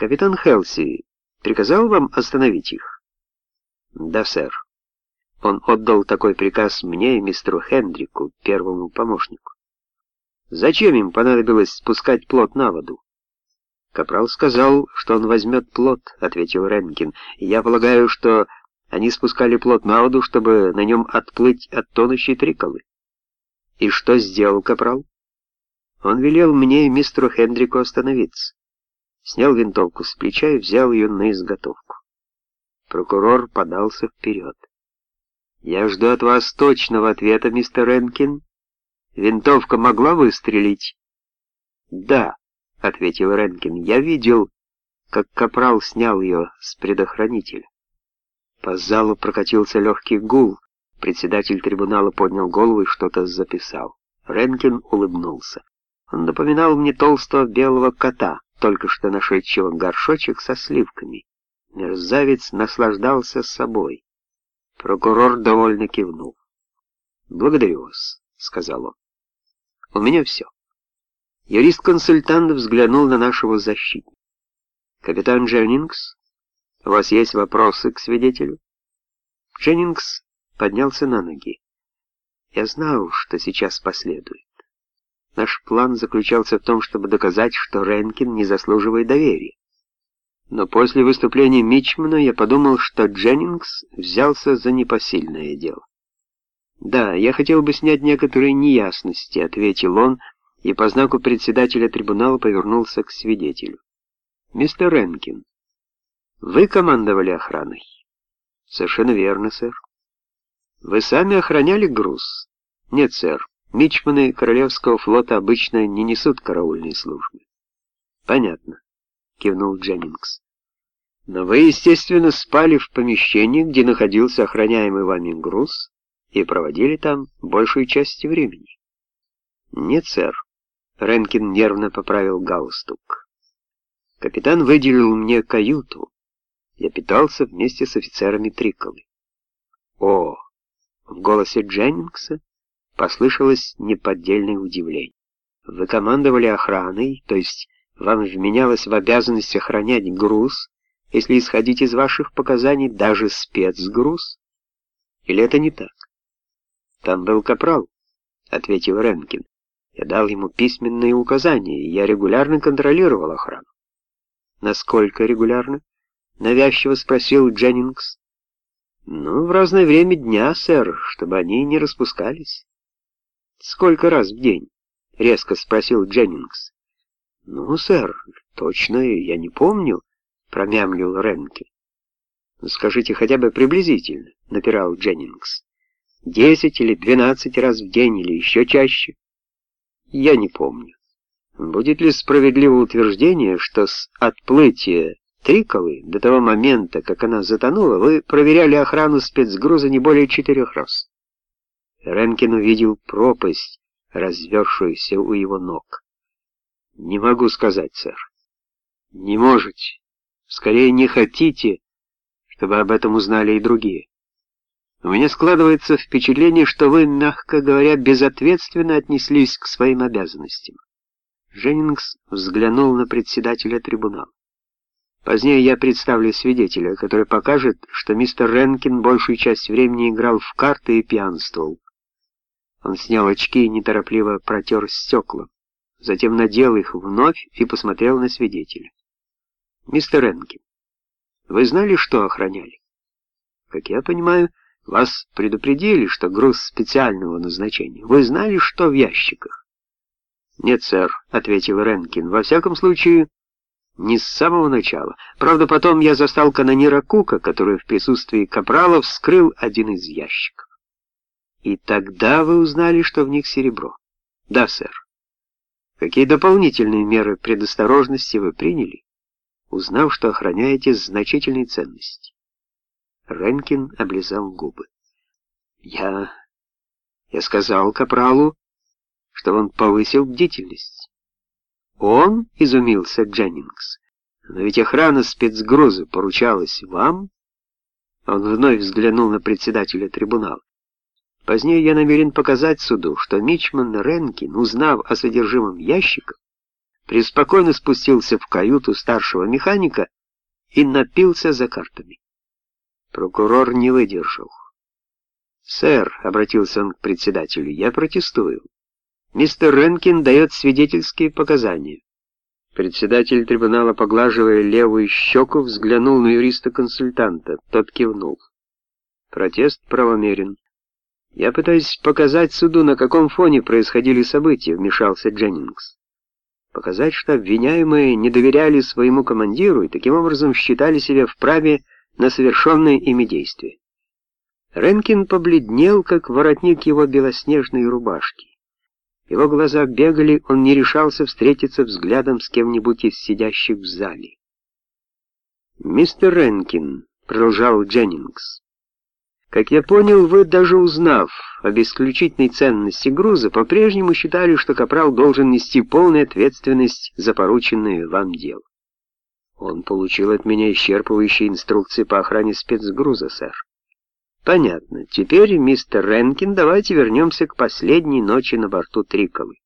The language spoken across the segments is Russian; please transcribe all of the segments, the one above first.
капитан Хелси приказал вам остановить их? Да, сэр. Он отдал такой приказ мне и мистеру Хендрику, первому помощнику. Зачем им понадобилось спускать плот на воду? Капрал сказал, что он возьмет плот, ответил Ренкин. Я полагаю, что они спускали плот на воду, чтобы на нем отплыть от тонущей триколы. И что сделал Капрал? Он велел мне и мистеру Хендрику остановиться. Снял винтовку с плеча и взял ее на изготовку. Прокурор подался вперед. «Я жду от вас точного ответа, мистер Ренкин. Винтовка могла выстрелить?» «Да», — ответил Ренкин. «Я видел, как Капрал снял ее с предохранителя». По залу прокатился легкий гул. Председатель трибунала поднял голову и что-то записал. Ренкин улыбнулся. Он напоминал мне толстого белого кота, только что нашедшего горшочек со сливками. Мерзавец наслаждался собой. Прокурор довольно кивнул. «Благодарю вас», — сказал он. «У меня все». Юрист-консультант взглянул на нашего защитника. «Капитан Дженнингс, у вас есть вопросы к свидетелю?» Дженнингс поднялся на ноги. «Я знал, что сейчас последует. Наш план заключался в том, чтобы доказать, что Ренкин не заслуживает доверия. Но после выступления Мичмана я подумал, что Дженнингс взялся за непосильное дело. «Да, я хотел бы снять некоторые неясности», — ответил он, и по знаку председателя трибунала повернулся к свидетелю. «Мистер Ренкин, вы командовали охраной?» «Совершенно верно, сэр». «Вы сами охраняли груз?» «Нет, сэр. Мичманы Королевского флота обычно не несут караульной службы». «Понятно» кивнул Дженнингс. Но вы, естественно, спали в помещении, где находился охраняемый вами груз, и проводили там большую часть времени. Нет, сэр. Ренкин нервно поправил галстук. Капитан выделил мне каюту. Я питался вместе с офицерами Триколы. О! В голосе Дженнингса послышалось неподдельное удивление. Вы командовали охраной, то есть вам вменялось в обязанность охранять груз, если исходить из ваших показаний даже спецгруз? Или это не так? Там был капрал, ответил Ренкин. Я дал ему письменные указания, и я регулярно контролировал охрану. Насколько регулярно? Навязчиво спросил Дженнингс. Ну, в разное время дня, сэр, чтобы они не распускались. Сколько раз в день? Резко спросил Дженнингс. «Ну, сэр, точно я не помню», — промямлил Ренке. «Ну, «Скажите хотя бы приблизительно», — напирал Дженнингс. «Десять или двенадцать раз в день или еще чаще?» «Я не помню. Будет ли справедливо утверждение, что с отплытия Триколы до того момента, как она затонула, вы проверяли охрану спецгруза не более четырех раз?» Ренкин увидел пропасть, развершуюся у его ног. Не могу сказать, сэр. Не можете. Скорее, не хотите, чтобы об этом узнали и другие. У меня складывается впечатление, что вы, мягко говоря, безответственно отнеслись к своим обязанностям. Дженнингс взглянул на председателя трибунала. Позднее я представлю свидетеля, который покажет, что мистер Ренкин большую часть времени играл в карты и пьянствовал. Он снял очки и неторопливо протер стекла затем надел их вновь и посмотрел на свидетеля. «Мистер Энкин, вы знали, что охраняли? Как я понимаю, вас предупредили, что груз специального назначения. Вы знали, что в ящиках?» «Нет, сэр», — ответил Ренкин. «Во всяком случае, не с самого начала. Правда, потом я застал канонира Кука, который в присутствии капрала вскрыл один из ящиков. И тогда вы узнали, что в них серебро?» «Да, сэр». Какие дополнительные меры предосторожности вы приняли, узнав, что охраняете значительные ценности? Ренкин облизал губы. Я... я сказал Капралу, что он повысил бдительность. Он, изумился Дженнингс, но ведь охрана спецгрузы поручалась вам? Он вновь взглянул на председателя трибунала. Позднее я намерен показать суду, что Мичман Ренкин, узнав о содержимом ящика, преспокойно спустился в каюту старшего механика и напился за картами. Прокурор не выдержал. «Сэр», — обратился он к председателю, — «я протестую. Мистер Ренкин дает свидетельские показания». Председатель трибунала, поглаживая левую щеку, взглянул на юриста-консультанта. Тот кивнул. Протест правомерен. «Я пытаюсь показать суду, на каком фоне происходили события», — вмешался Дженнингс. «Показать, что обвиняемые не доверяли своему командиру и таким образом считали себя вправе на совершенные ими действия». Ренкин побледнел, как воротник его белоснежной рубашки. Его глаза бегали, он не решался встретиться взглядом с кем-нибудь из сидящих в зале. «Мистер Ренкин», — продолжал Дженнингс, как я понял, вы, даже узнав об исключительной ценности груза, по-прежнему считали, что Капрал должен нести полную ответственность за порученное вам дело. Он получил от меня исчерпывающие инструкции по охране спецгруза, сэр. Понятно. Теперь, мистер Ренкин, давайте вернемся к последней ночи на борту Триковы.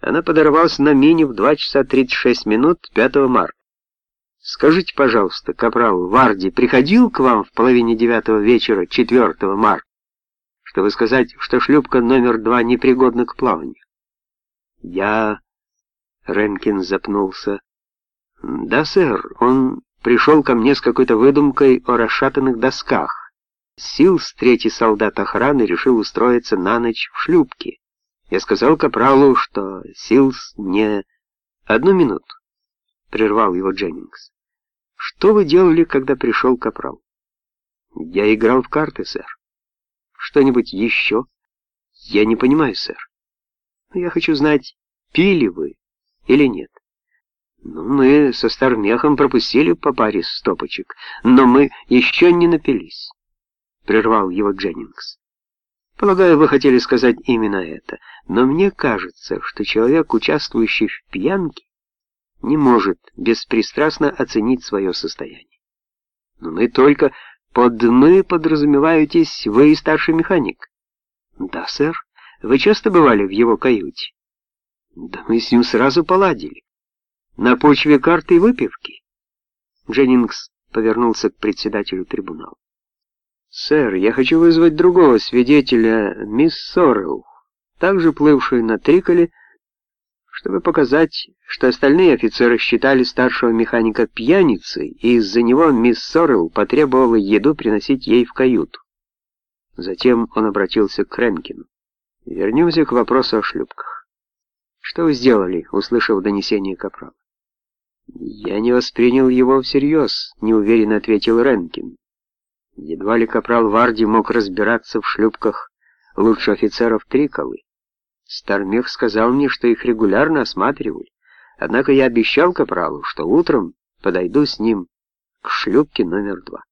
Она подорвалась на мине в 2 часа 36 минут 5 марта. Скажите, пожалуйста, капрал Варди приходил к вам в половине девятого вечера 4 марта, чтобы сказать, что шлюпка номер два непригодна к плаванию? Я... Ренкин запнулся. Да, сэр, он пришел ко мне с какой-то выдумкой о расшатанных досках. Силс, третий солдат охраны, решил устроиться на ночь в шлюпке. Я сказал капралу, что Силс не... Одну минуту. — прервал его Дженнингс. «Что вы делали, когда пришел Капрал?» «Я играл в карты, сэр». «Что-нибудь еще?» «Я не понимаю, сэр». «Я хочу знать, пили вы или нет?» «Ну, мы со Стармехом пропустили по паре стопочек, но мы еще не напились», — прервал его Дженнингс. «Полагаю, вы хотели сказать именно это, но мне кажется, что человек, участвующий в пьянке, не может беспристрастно оценить свое состояние. Но мы только под «мы» подразумеваетесь вы и старший механик. Да, сэр. Вы часто бывали в его каюте? Да мы с ним сразу поладили. На почве карты и выпивки. Дженнингс повернулся к председателю трибунала. «Сэр, я хочу вызвать другого свидетеля, мисс Соррелл, также плывшую на Триколе, чтобы показать, что остальные офицеры считали старшего механика пьяницей, и из-за него мисс Соррелл потребовала еду приносить ей в каюту. Затем он обратился к Ренкину. Вернемся к вопросу о шлюпках. Что вы сделали, услышав донесение Капрала? Я не воспринял его всерьез, неуверенно ответил Ренкин. Едва ли Капрал Варди мог разбираться в шлюпках лучше офицеров Триколы. Стармех сказал мне, что их регулярно осматривали. Однако я обещал Капралу, что утром подойду с ним к шлюпке номер два.